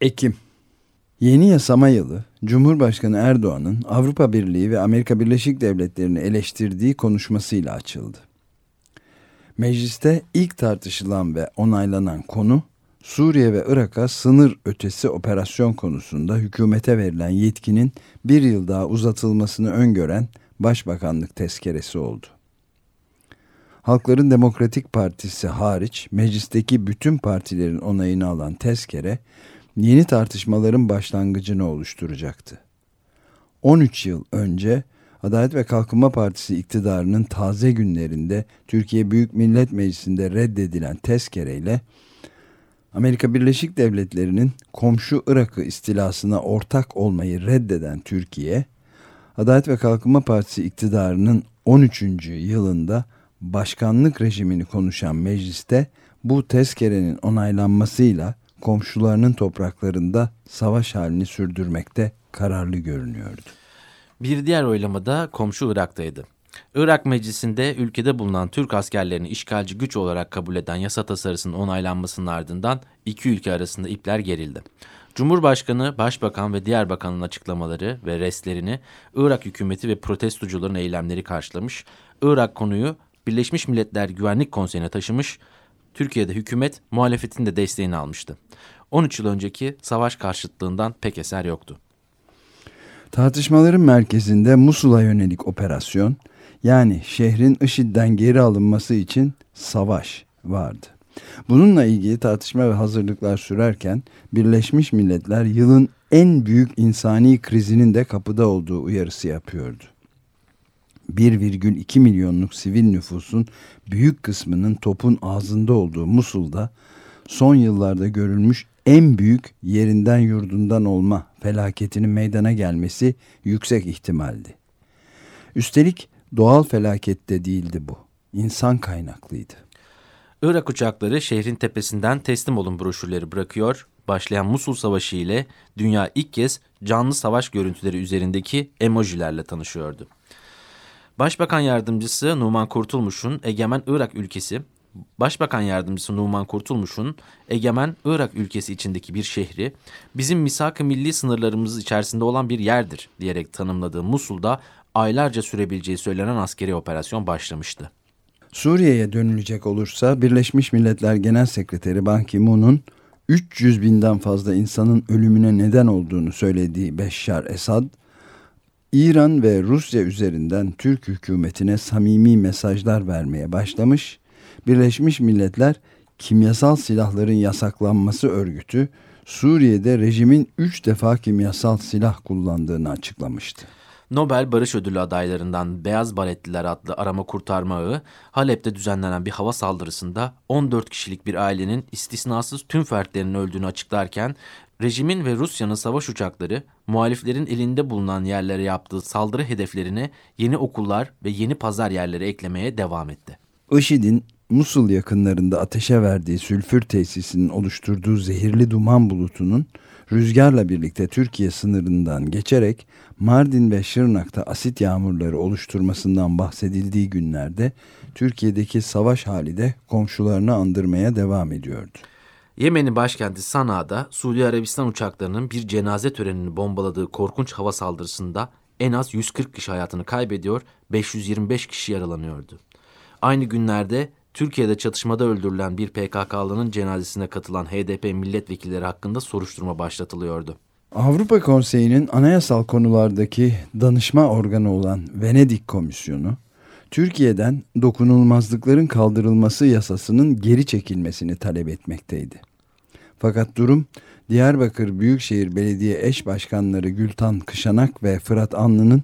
Ekim Yeni yasama yılı Cumhurbaşkanı Erdoğan'ın Avrupa Birliği ve Amerika Birleşik Devletleri'ni eleştirdiği konuşmasıyla açıldı. Mecliste ilk tartışılan ve onaylanan konu Suriye ve Irak'a sınır ötesi operasyon konusunda hükümete verilen yetkinin bir yıl daha uzatılmasını öngören Başbakanlık tezkeresi oldu. Halkların Demokratik Partisi hariç meclisteki bütün partilerin onayını alan tezkere yeni tartışmaların başlangıcını oluşturacaktı. 13 yıl önce Adalet ve Kalkınma Partisi iktidarının taze günlerinde Türkiye Büyük Millet Meclisi'nde reddedilen tezkereyle Amerika Birleşik Devletleri'nin komşu Irak'ı istilasına ortak olmayı reddeden Türkiye, Adalet ve Kalkınma Partisi iktidarının 13. yılında başkanlık rejimini konuşan mecliste bu tezkerenin onaylanmasıyla komşularının topraklarında savaş halini sürdürmekte kararlı görünüyordu. Bir diğer oylamada komşu Irak'taydı. Irak Meclisi'nde ülkede bulunan Türk askerlerini işgalci güç olarak kabul eden yasa tasarısının onaylanmasının ardından iki ülke arasında ipler gerildi. Cumhurbaşkanı, Başbakan ve diğer bakanın açıklamaları ve restlerini Irak hükümeti ve protestocuların eylemleri karşılamış, Irak konuyu Birleşmiş Milletler Güvenlik Konseyi'ne taşımış, Türkiye'de hükümet muhalefetin de desteğini almıştı. 13 yıl önceki savaş karşıtlığından pek eser yoktu. Tartışmaların merkezinde Musul'a yönelik operasyon, yani şehrin IŞİD'den geri alınması için savaş vardı. Bununla ilgili tartışma ve hazırlıklar sürerken Birleşmiş Milletler yılın en büyük insani krizinin de kapıda olduğu uyarısı yapıyordu. 1,2 milyonluk sivil nüfusun büyük kısmının topun ağzında olduğu Musul'da son yıllarda görülmüş en büyük yerinden yurdundan olma felaketinin meydana gelmesi yüksek ihtimaldi. Üstelik doğal felakette değildi bu. İnsan kaynaklıydı. Irak uçakları şehrin tepesinden teslim olun broşürleri bırakıyor. Başlayan Musul Savaşı ile dünya ilk kez canlı savaş görüntüleri üzerindeki emojilerle tanışıyordu. Başbakan Yardımcısı Numan Kurtulmuş'un Egemen Irak ülkesi, Başbakan Yardımcısı Numan Kurtulmuş'un Egemen Irak ülkesi içindeki bir şehri bizim misak-ı milli sınırlarımız içerisinde olan bir yerdir diyerek tanımladığı Musul'da aylarca sürebileceği söylenen askeri operasyon başlamıştı. Suriye'ye dönülecek olursa Birleşmiş Milletler Genel Sekreteri Ban Ki-moon'un 300 binden fazla insanın ölümüne neden olduğunu söylediği Beşşar Esad, İran ve Rusya üzerinden Türk hükümetine samimi mesajlar vermeye başlamış, Birleşmiş Milletler Kimyasal Silahların Yasaklanması Örgütü Suriye'de rejimin 3 defa kimyasal silah kullandığını açıklamıştı. Nobel Barış Ödülü adaylarından Beyaz Baretliler adlı arama kurtarma ağı, Halep'te düzenlenen bir hava saldırısında 14 kişilik bir ailenin istisnasız tüm fertlerinin öldüğünü açıklarken, rejimin ve Rusya'nın savaş uçakları muhaliflerin elinde bulunan yerlere yaptığı saldırı hedeflerine yeni okullar ve yeni pazar yerleri eklemeye devam etti. IŞİD'in Musul yakınlarında ateşe verdiği sülfür tesisinin oluşturduğu zehirli duman bulutunun rüzgarla birlikte Türkiye sınırından geçerek Mardin ve Şırnak'ta asit yağmurları oluşturmasından bahsedildiği günlerde Türkiye'deki savaş hali de komşularını andırmaya devam ediyordu. Yemen'in başkenti Sana'da Suudi Arabistan uçaklarının bir cenaze törenini bombaladığı korkunç hava saldırısında en az 140 kişi hayatını kaybediyor, 525 kişi yaralanıyordu. Aynı günlerde Türkiye'de çatışmada öldürülen bir PKK'lının cenazesine katılan HDP milletvekilleri hakkında soruşturma başlatılıyordu. Avrupa Konseyi'nin anayasal konulardaki danışma organı olan Venedik Komisyonu, Türkiye'den dokunulmazlıkların kaldırılması yasasının geri çekilmesini talep etmekteydi. Fakat durum Diyarbakır Büyükşehir Belediye Eş Başkanları Gültan Kışanak ve Fırat Anlı'nın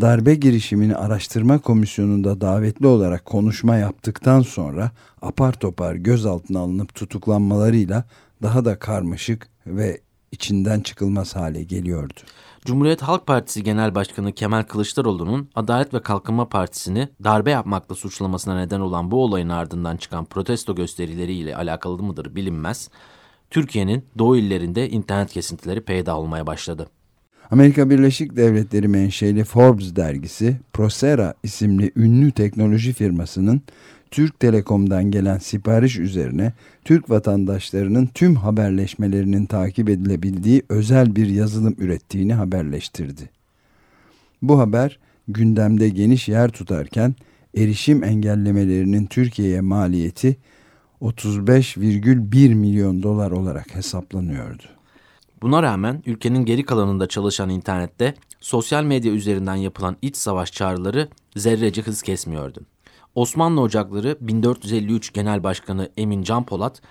darbe girişimini araştırma komisyonunda davetli olarak konuşma yaptıktan sonra apar topar gözaltına alınıp tutuklanmalarıyla daha da karmaşık ve içinden çıkılmaz hale geliyordu. Cumhuriyet Halk Partisi Genel Başkanı Kemal Kılıçdaroğlu'nun Adalet ve Kalkınma Partisi'ni darbe yapmakla suçlamasına neden olan bu olayın ardından çıkan protesto gösterileriyle alakalı mıdır bilinmez. Türkiye'nin doğu illerinde internet kesintileri peyda olmaya başladı. Amerika Birleşik Devletleri menşeli Forbes dergisi Prosera isimli ünlü teknoloji firmasının Türk Telekom'dan gelen sipariş üzerine Türk vatandaşlarının tüm haberleşmelerinin takip edilebildiği özel bir yazılım ürettiğini haberleştirdi. Bu haber gündemde geniş yer tutarken erişim engellemelerinin Türkiye'ye maliyeti 35,1 milyon dolar olarak hesaplanıyordu. Buna rağmen ülkenin geri kalanında çalışan internette sosyal medya üzerinden yapılan iç savaş çağrıları zerrece hız kesmiyordu. Osmanlı Ocakları 1453 Genel Başkanı Emin Can Polat,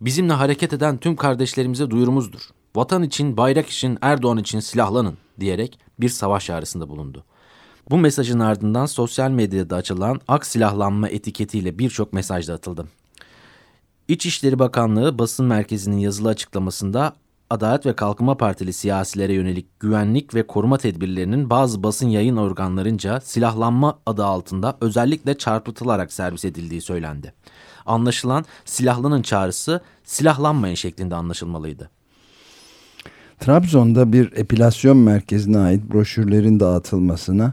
bizimle hareket eden tüm kardeşlerimize duyurumuzdur. Vatan için, bayrak için, Erdoğan için silahlanın diyerek bir savaş çağrısında bulundu. Bu mesajın ardından sosyal medyada açılan ak silahlanma etiketiyle birçok mesaj da atıldı. İçişleri Bakanlığı basın merkezinin yazılı açıklamasında Adalet ve Kalkınma Partili siyasilere yönelik güvenlik ve koruma tedbirlerinin bazı basın yayın organlarınca silahlanma adı altında özellikle çarpıtılarak servis edildiği söylendi. Anlaşılan silahlanın çağrısı silahlanmayın şeklinde anlaşılmalıydı. Trabzon'da bir epilasyon merkezine ait broşürlerin dağıtılmasına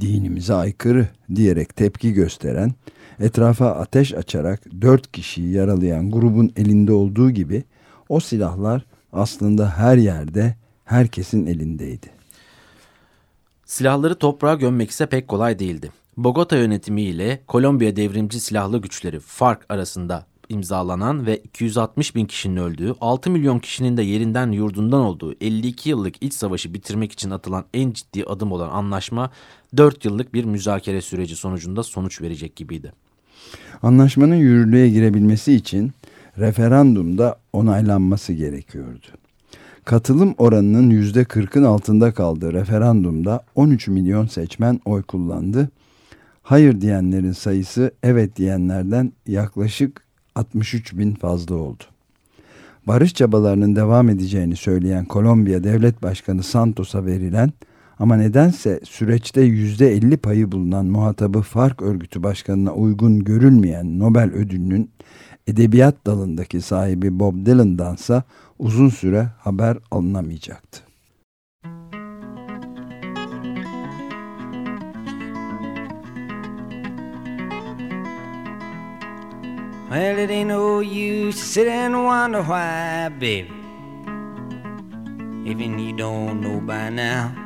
dinimize aykırı diyerek tepki gösteren, etrafa ateş açarak dört kişiyi yaralayan grubun elinde olduğu gibi o silahlar aslında her yerde herkesin elindeydi. Silahları toprağa gömmek ise pek kolay değildi. Bogota yönetimi ile Kolombiya devrimci silahlı güçleri FARC arasında imzalanan ve 260 bin kişinin öldüğü, 6 milyon kişinin de yerinden yurdundan olduğu 52 yıllık iç savaşı bitirmek için atılan en ciddi adım olan anlaşma 4 yıllık bir müzakere süreci sonucunda sonuç verecek gibiydi. Anlaşmanın yürürlüğe girebilmesi için referandumda onaylanması gerekiyordu. Katılım oranının %40'ın altında kaldığı referandumda 13 milyon seçmen oy kullandı. Hayır diyenlerin sayısı evet diyenlerden yaklaşık 63 bin fazla oldu. Barış çabalarının devam edeceğini söyleyen Kolombiya Devlet Başkanı Santos'a verilen ama nedense süreçte %50 payı bulunan muhatabı Fark Örgütü Başkanı'na uygun görülmeyen Nobel ödülünün edebiyat dalındaki sahibi Bob Dylan'dansa uzun süre haber alınamayacaktı. Well, it ain't no use to sit and wonder why, baby. Even you don't know by now.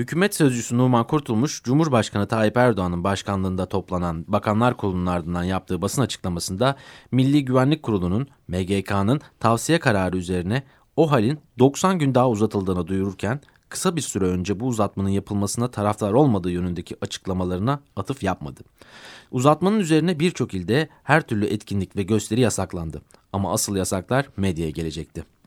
Hükümet sözcüsü Numan Kurtulmuş, Cumhurbaşkanı Tayyip Erdoğan'ın başkanlığında toplanan Bakanlar Kurulu'nun ardından yaptığı basın açıklamasında Milli Güvenlik Kurulu'nun MGK'nın tavsiye kararı üzerine o halin 90 gün daha uzatıldığını duyururken kısa bir süre önce bu uzatmanın yapılmasına taraftar olmadığı yönündeki açıklamalarına atıf yapmadı. Uzatmanın üzerine birçok ilde her türlü etkinlik ve gösteri yasaklandı ama asıl yasaklar medyaya gelecekti.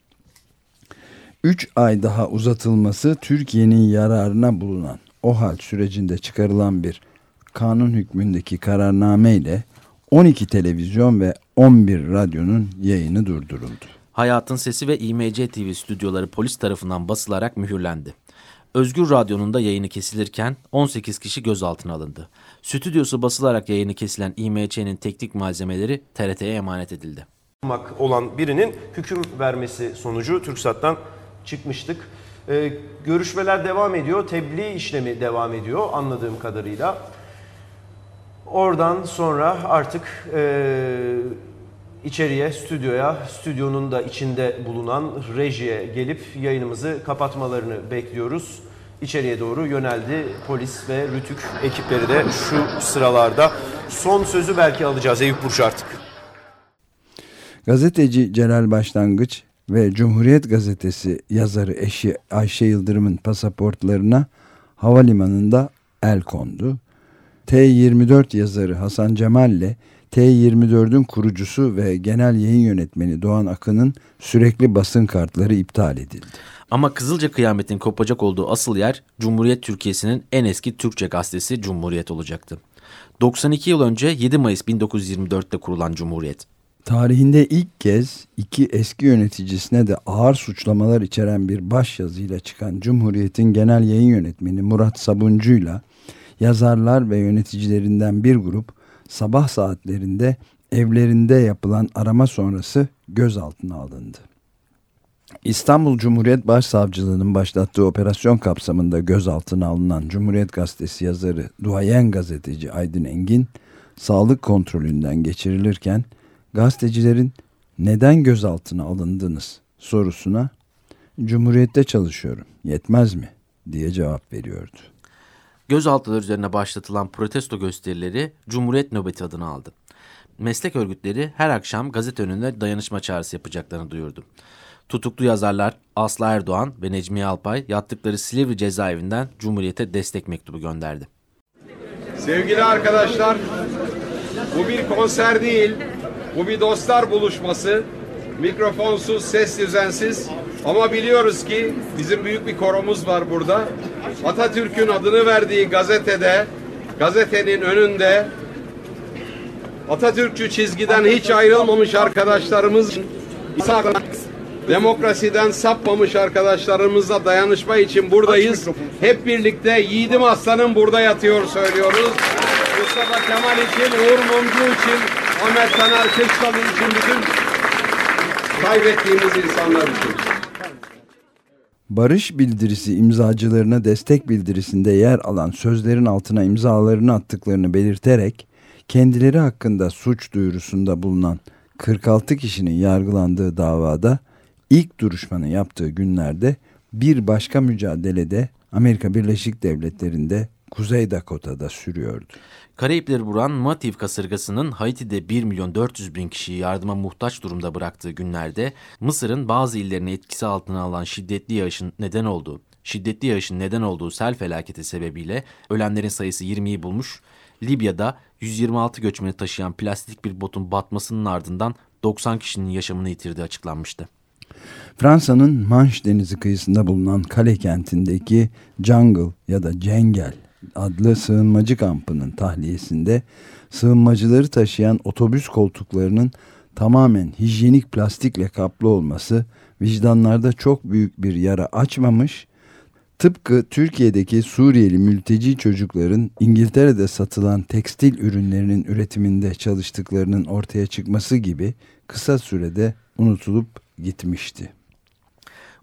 3 ay daha uzatılması Türkiye'nin yararına bulunan o hal sürecinde çıkarılan bir kanun hükmündeki kararname ile 12 televizyon ve 11 radyonun yayını durduruldu. Hayatın Sesi ve İMC TV stüdyoları polis tarafından basılarak mühürlendi. Özgür Radyo'nun da yayını kesilirken 18 kişi gözaltına alındı. Stüdyosu basılarak yayını kesilen İMC'nin teknik malzemeleri TRT'ye emanet edildi. olan birinin hüküm vermesi sonucu TürkSat'tan çıkmıştık. Ee, görüşmeler devam ediyor. Tebliğ işlemi devam ediyor anladığım kadarıyla. Oradan sonra artık e, içeriye, stüdyoya, stüdyonun da içinde bulunan rejiye gelip yayınımızı kapatmalarını bekliyoruz. İçeriye doğru yöneldi polis ve rütük ekipleri de şu sıralarda. Son sözü belki alacağız Eyüp Burç artık. Gazeteci Celal Başlangıç ve Cumhuriyet Gazetesi yazarı eşi Ayşe Yıldırım'ın pasaportlarına havalimanında el kondu. T24 yazarı Hasan Cemal ile T24'ün kurucusu ve genel yayın yönetmeni Doğan Akın'ın sürekli basın kartları iptal edildi. Ama Kızılca kıyametin kopacak olduğu asıl yer Cumhuriyet Türkiye'sinin en eski Türkçe gazetesi Cumhuriyet olacaktı. 92 yıl önce 7 Mayıs 1924'te kurulan Cumhuriyet. Tarihinde ilk kez iki eski yöneticisine de ağır suçlamalar içeren bir başyazıyla çıkan Cumhuriyet'in genel yayın yönetmeni Murat Sabuncu'yla yazarlar ve yöneticilerinden bir grup sabah saatlerinde evlerinde yapılan arama sonrası gözaltına alındı. İstanbul Cumhuriyet Başsavcılığı'nın başlattığı operasyon kapsamında gözaltına alınan Cumhuriyet Gazetesi yazarı duayen gazeteci Aydın Engin sağlık kontrolünden geçirilirken gazetecilerin neden gözaltına alındınız sorusuna Cumhuriyette çalışıyorum yetmez mi diye cevap veriyordu. Gözaltılar üzerine başlatılan protesto gösterileri Cumhuriyet nöbeti adını aldı. Meslek örgütleri her akşam gazete önünde dayanışma çağrısı yapacaklarını duyurdu. Tutuklu yazarlar Aslı Erdoğan ve Necmiye Alpay yattıkları Silivri cezaevinden Cumhuriyet'e destek mektubu gönderdi. Sevgili arkadaşlar, bu bir konser değil, bu bir dostlar buluşması. Mikrofonsuz, ses düzensiz ama biliyoruz ki bizim büyük bir koromuz var burada. Atatürk'ün adını verdiği gazetede, gazetenin önünde Atatürkçü çizgiden hiç ayrılmamış arkadaşlarımız demokrasiden sapmamış arkadaşlarımızla dayanışma için buradayız. Hep birlikte Yiğidim Aslan'ın burada yatıyor söylüyoruz. Mustafa Kemal için, Uğur Mumcu için, Ahmet Taner Kışlalı için bütün kaybettiğimiz insanlar için. Barış bildirisi imzacılarına destek bildirisinde yer alan sözlerin altına imzalarını attıklarını belirterek kendileri hakkında suç duyurusunda bulunan 46 kişinin yargılandığı davada ilk duruşmanı yaptığı günlerde bir başka mücadelede Amerika Birleşik Devletleri'nde Kuzey Dakota'da sürüyordu. Karayipleri vuran Matif kasırgasının Haiti'de 1 milyon 400 bin kişiyi yardıma muhtaç durumda bıraktığı günlerde Mısır'ın bazı illerini etkisi altına alan şiddetli yağışın neden olduğu, şiddetli yağışın neden olduğu sel felaketi sebebiyle ölenlerin sayısı 20'yi bulmuş, Libya'da 126 göçmeni taşıyan plastik bir botun batmasının ardından 90 kişinin yaşamını yitirdiği açıklanmıştı. Fransa'nın Manş Denizi kıyısında bulunan kale kentindeki Jungle ya da Cengel adlı sığınmacı kampının tahliyesinde sığınmacıları taşıyan otobüs koltuklarının tamamen hijyenik plastikle kaplı olması vicdanlarda çok büyük bir yara açmamış, tıpkı Türkiye'deki Suriyeli mülteci çocukların İngiltere'de satılan tekstil ürünlerinin üretiminde çalıştıklarının ortaya çıkması gibi kısa sürede unutulup gitmişti.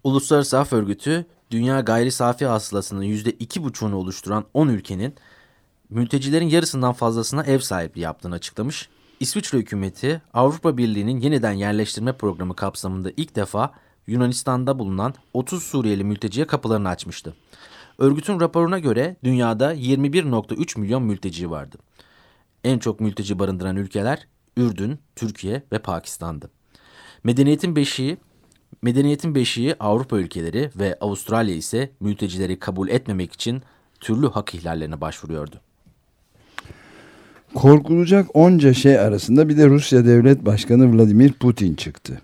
Uluslararası Af Örgütü dünya gayri safi hasılasının %2,5'unu oluşturan 10 ülkenin mültecilerin yarısından fazlasına ev sahipliği yaptığını açıklamış. İsviçre hükümeti Avrupa Birliği'nin yeniden yerleştirme programı kapsamında ilk defa Yunanistan'da bulunan 30 Suriyeli mülteciye kapılarını açmıştı. Örgütün raporuna göre dünyada 21.3 milyon mülteci vardı. En çok mülteci barındıran ülkeler Ürdün, Türkiye ve Pakistan'dı. Medeniyetin beşiği Medeniyetin beşiği Avrupa ülkeleri ve Avustralya ise mültecileri kabul etmemek için türlü hak ihlallerine başvuruyordu. Korkulacak onca şey arasında bir de Rusya Devlet Başkanı Vladimir Putin çıktı.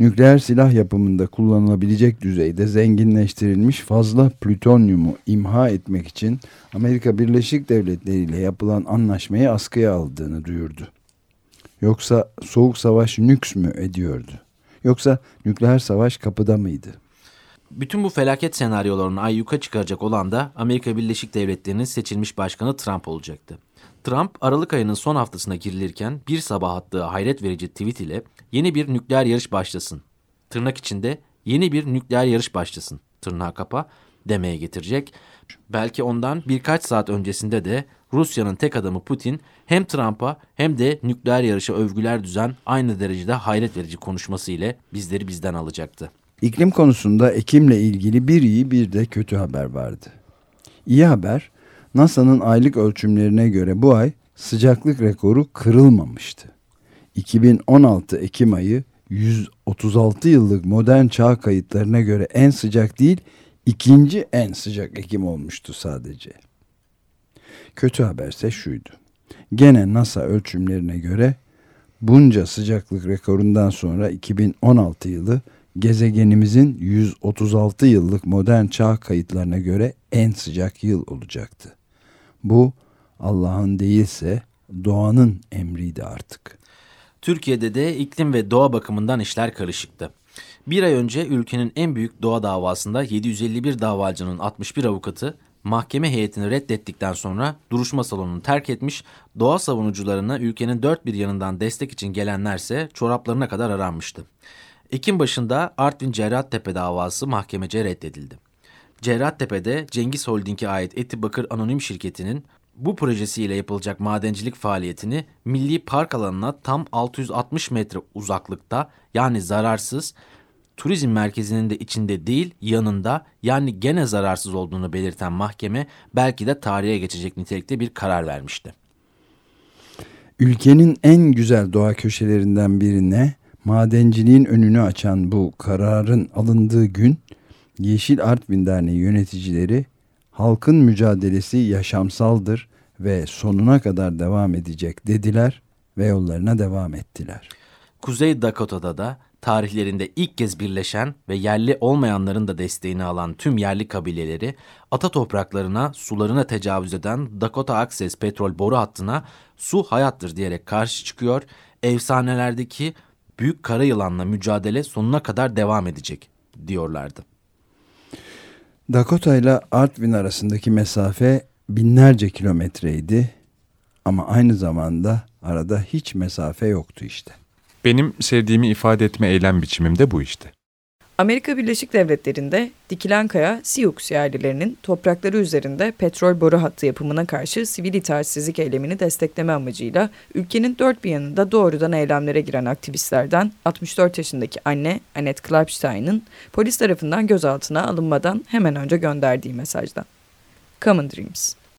Nükleer silah yapımında kullanılabilecek düzeyde zenginleştirilmiş fazla plütonyumu imha etmek için Amerika Birleşik Devletleri ile yapılan anlaşmayı askıya aldığını duyurdu. Yoksa soğuk savaş nüks mü ediyordu? Yoksa nükleer savaş kapıda mıydı? Bütün bu felaket senaryolarını ayyuka çıkaracak olan da Amerika Birleşik Devletleri'nin seçilmiş başkanı Trump olacaktı. Trump Aralık ayının son haftasına girilirken bir sabah attığı hayret verici tweet ile yeni bir nükleer yarış başlasın. Tırnak içinde yeni bir nükleer yarış başlasın. Tırnağı kapa demeye getirecek. Belki ondan birkaç saat öncesinde de Rusya'nın tek adamı Putin hem Trump'a hem de nükleer yarışa övgüler düzen aynı derecede hayret verici konuşması ile bizleri bizden alacaktı. İklim konusunda Ekim'le ilgili bir iyi bir de kötü haber vardı. İyi haber NASA'nın aylık ölçümlerine göre bu ay sıcaklık rekoru kırılmamıştı. 2016 Ekim ayı 136 yıllık modern çağ kayıtlarına göre en sıcak değil, ikinci en sıcak Ekim olmuştu sadece. Kötü haberse şuydu. Gene NASA ölçümlerine göre bunca sıcaklık rekorundan sonra 2016 yılı gezegenimizin 136 yıllık modern çağ kayıtlarına göre en sıcak yıl olacaktı. Bu Allah'ın değilse doğanın emriydi artık. Türkiye'de de iklim ve doğa bakımından işler karışıktı. Bir ay önce ülkenin en büyük doğa davasında 751 davacının 61 avukatı mahkeme heyetini reddettikten sonra duruşma salonunu terk etmiş, doğa savunucularına ülkenin dört bir yanından destek için gelenlerse çoraplarına kadar aranmıştı. Ekim başında Artvin Cerrahtepe davası mahkemece reddedildi. Cerrahtepe'de Cengiz Holding'e ait Eti Bakır Anonim Şirketi'nin bu projesiyle yapılacak madencilik faaliyetini milli park alanına tam 660 metre uzaklıkta yani zararsız turizm merkezinin de içinde değil yanında yani gene zararsız olduğunu belirten mahkeme belki de tarihe geçecek nitelikte bir karar vermişti. Ülkenin en güzel doğa köşelerinden birine madenciliğin önünü açan bu kararın alındığı gün Yeşil Artvin Derneği yöneticileri halkın mücadelesi yaşamsaldır ve sonuna kadar devam edecek dediler ve yollarına devam ettiler. Kuzey Dakota'da da tarihlerinde ilk kez birleşen ve yerli olmayanların da desteğini alan tüm yerli kabileleri ata topraklarına, sularına tecavüz eden Dakota Access petrol boru hattına su hayattır diyerek karşı çıkıyor. Efsanelerdeki büyük kara yılanla mücadele sonuna kadar devam edecek diyorlardı. Dakota ile Artvin arasındaki mesafe binlerce kilometreydi ama aynı zamanda arada hiç mesafe yoktu işte. Benim sevdiğimi ifade etme eylem biçimim de bu işte. Amerika Birleşik Devletleri'nde dikilen kaya Sioux yerlilerinin toprakları üzerinde petrol boru hattı yapımına karşı sivil itaatsizlik eylemini destekleme amacıyla ülkenin dört bir yanında doğrudan eylemlere giren aktivistlerden 64 yaşındaki anne Annette Klapstein'ın polis tarafından gözaltına alınmadan hemen önce gönderdiği mesajdan. Common Dreams